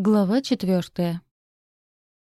Глава четвертая.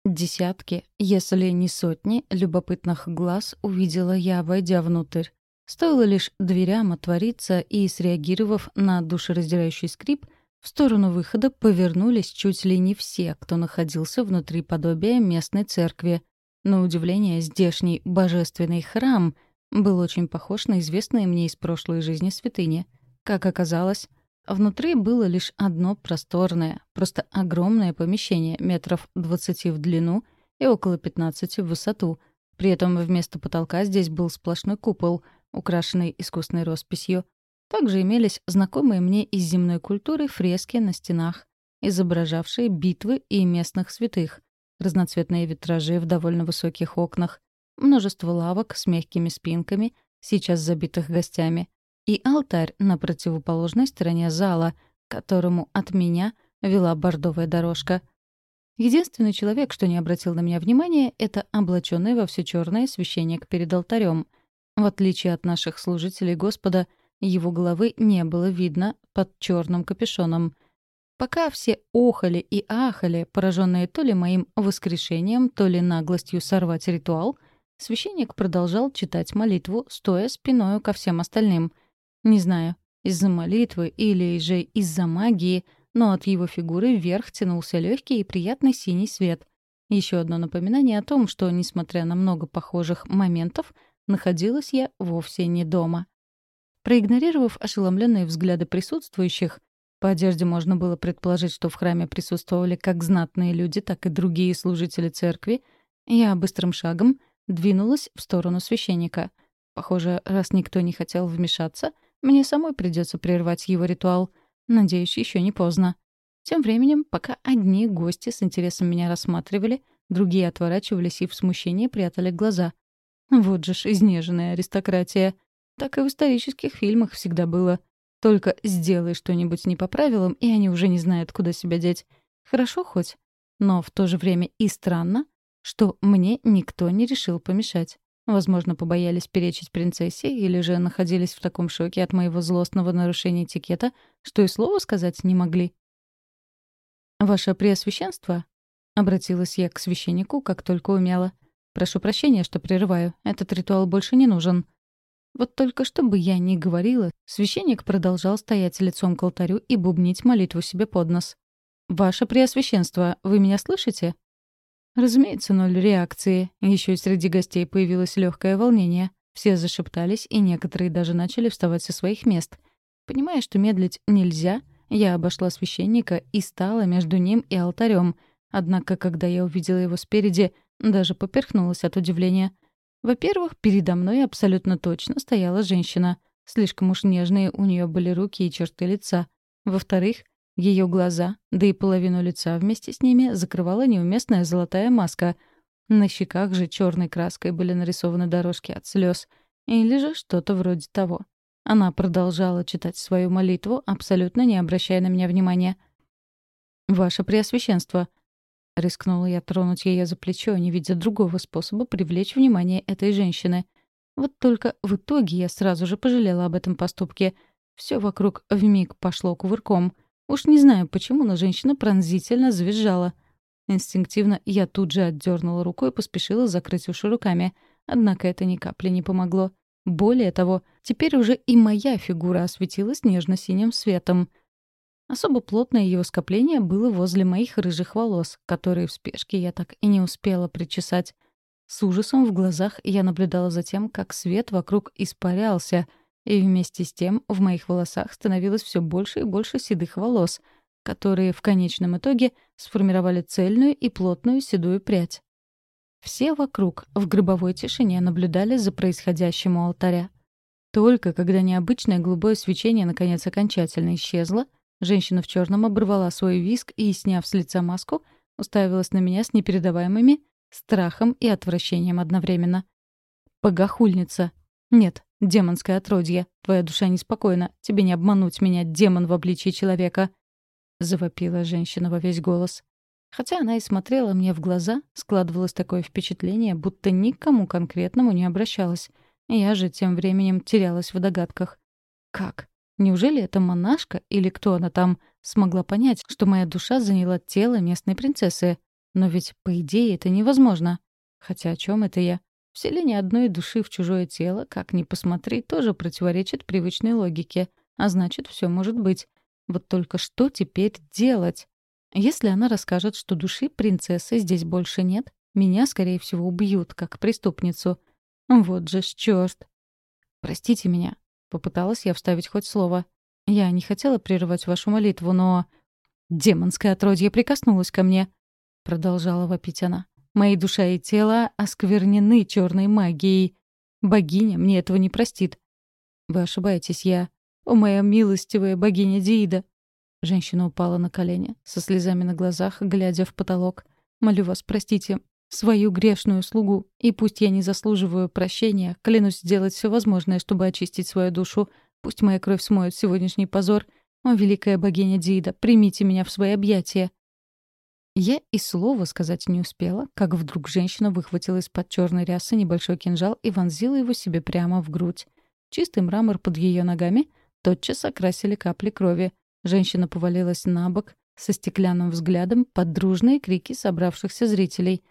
Десятки, если не сотни, любопытных глаз увидела я, войдя внутрь. Стоило лишь дверям отвориться и, среагировав на душераздирающий скрип, в сторону выхода повернулись чуть ли не все, кто находился внутри подобия местной церкви. На удивление, здешний божественный храм был очень похож на известные мне из прошлой жизни святыни. Как оказалось, Внутри было лишь одно просторное, просто огромное помещение, метров 20 в длину и около 15 в высоту. При этом вместо потолка здесь был сплошной купол, украшенный искусной росписью. Также имелись знакомые мне из земной культуры фрески на стенах, изображавшие битвы и местных святых, разноцветные витражи в довольно высоких окнах, множество лавок с мягкими спинками, сейчас забитых гостями — и алтарь на противоположной стороне зала, к которому от меня вела бордовая дорожка. Единственный человек, что не обратил на меня внимания, это облаченный во все черное священник перед алтарем. В отличие от наших служителей Господа, его головы не было видно под черным капюшоном. Пока все охали и ахали, пораженные то ли моим воскрешением, то ли наглостью сорвать ритуал, священник продолжал читать молитву, стоя спиною ко всем остальным — не знаю, из-за молитвы или же из-за магии, но от его фигуры вверх тянулся легкий и приятный синий свет. Еще одно напоминание о том, что, несмотря на много похожих моментов, находилась я вовсе не дома. Проигнорировав ошеломленные взгляды присутствующих, по одежде можно было предположить, что в храме присутствовали как знатные люди, так и другие служители церкви, я быстрым шагом двинулась в сторону священника. Похоже, раз никто не хотел вмешаться — мне самой придется прервать его ритуал. Надеюсь, еще не поздно. Тем временем, пока одни гости с интересом меня рассматривали, другие отворачивались и в смущении прятали глаза. Вот же ж изнеженная аристократия. Так и в исторических фильмах всегда было. Только сделай что-нибудь не по правилам, и они уже не знают, куда себя деть. Хорошо хоть. Но в то же время и странно, что мне никто не решил помешать. Возможно, побоялись перечить принцессе или же находились в таком шоке от моего злостного нарушения этикета, что и слова сказать не могли. «Ваше Преосвященство?» — обратилась я к священнику, как только умела. «Прошу прощения, что прерываю. Этот ритуал больше не нужен». Вот только что бы я ни говорила, священник продолжал стоять лицом к алтарю и бубнить молитву себе под нос. «Ваше Преосвященство, вы меня слышите?» Разумеется, ноль реакции. Еще и среди гостей появилось легкое волнение. Все зашептались, и некоторые даже начали вставать со своих мест. Понимая, что медлить нельзя, я обошла священника и стала между ним и алтарем. Однако, когда я увидела его спереди, даже поперхнулась от удивления. Во-первых, передо мной абсолютно точно стояла женщина. Слишком уж нежные у нее были руки и черты лица. Во-вторых, ее глаза, да и половину лица вместе с ними закрывала неуместная золотая маска. На щеках же черной краской были нарисованы дорожки от слез. Или же что-то вроде того. Она продолжала читать свою молитву, абсолютно не обращая на меня внимания. «Ваше Преосвященство!» Рискнула я тронуть ее за плечо, не видя другого способа привлечь внимание этой женщины. Вот только в итоге я сразу же пожалела об этом поступке. Все вокруг вмиг пошло кувырком — Уж не знаю почему, но женщина пронзительно завизжала. Инстинктивно я тут же отдернула руку и поспешила закрыть уши руками. Однако это ни капли не помогло. Более того, теперь уже и моя фигура осветилась нежно-синим светом. Особо плотное его скопление было возле моих рыжих волос, которые в спешке я так и не успела причесать. С ужасом в глазах я наблюдала за тем, как свет вокруг испарялся — и вместе с тем в моих волосах становилось все больше и больше седых волос, которые в конечном итоге сформировали цельную и плотную седую прядь. Все вокруг в гробовой тишине наблюдали за происходящим у алтаря. Только когда необычное голубое свечение наконец окончательно исчезло, женщина в черном оборвала свой виск и, сняв с лица маску, уставилась на меня с непередаваемыми страхом и отвращением одновременно. «Богохульница!» «Нет, демонское отродье. Твоя душа неспокойна. Тебе не обмануть меня, демон в обличии человека!» — завопила женщина во весь голос. Хотя она и смотрела мне в глаза, складывалось такое впечатление, будто никому конкретному не обращалась. Я же тем временем терялась в догадках. Как? Неужели эта монашка или кто она там смогла понять, что моя душа заняла тело местной принцессы? Но ведь, по идее, это невозможно. Хотя о чем это я? Вселение одной души в чужое тело, как ни посмотри, тоже противоречит привычной логике. А значит, все может быть. Вот только что теперь делать? Если она расскажет, что души принцессы здесь больше нет, меня, скорее всего, убьют, как преступницу. Вот же ж чёрт. «Простите меня», — попыталась я вставить хоть слово. «Я не хотела прерывать вашу молитву, но...» «Демонское отродье прикоснулось ко мне», — продолжала вопить она. «Мои душа и тело осквернены черной магией. Богиня мне этого не простит». «Вы ошибаетесь, я...» «О, моя милостивая богиня Диида!» Женщина упала на колени, со слезами на глазах, глядя в потолок. «Молю вас, простите свою грешную слугу, и пусть я не заслуживаю прощения, клянусь сделать все возможное, чтобы очистить свою душу. Пусть моя кровь смоет сегодняшний позор. О, великая богиня Диида, примите меня в свои объятия!» Я и слова сказать не успела, как вдруг женщина выхватила из-под черной рясы небольшой кинжал и вонзила его себе прямо в грудь. Чистый мрамор под ее ногами — тотчас окрасили капли крови. Женщина повалилась на бок со стеклянным взглядом под дружные крики собравшихся зрителей.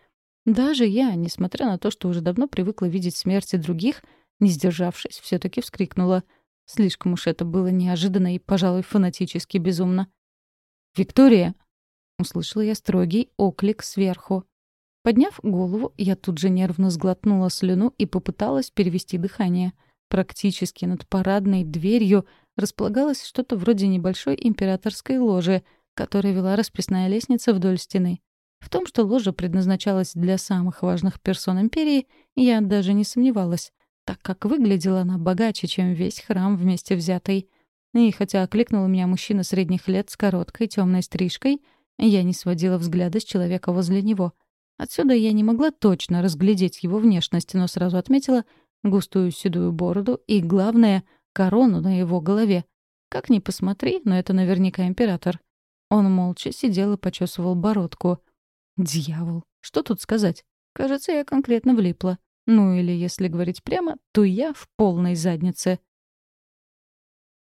Даже я, несмотря на то, что уже давно привыкла видеть смерти других, не сдержавшись, все таки вскрикнула. Слишком уж это было неожиданно и, пожалуй, фанатически безумно. «Виктория!» — услышала я строгий оклик сверху. Подняв голову, я тут же нервно сглотнула слюну и попыталась перевести дыхание. Практически над парадной дверью располагалось что-то вроде небольшой императорской ложи, которая вела расписная лестница вдоль стены. В том, что ложа предназначалась для самых важных персон империи, я даже не сомневалась, так как выглядела она богаче, чем весь храм вместе взятый. И хотя окликнул меня мужчина средних лет с короткой темной стрижкой, я не сводила взгляда с человека возле него. Отсюда я не могла точно разглядеть его внешность, но сразу отметила густую седую бороду и, главное, корону на его голове. Как ни посмотри, но это наверняка император. Он молча сидел и почесывал бородку. Дьявол, что тут сказать? Кажется, я конкретно влипла. Ну или, если говорить прямо, то я в полной заднице.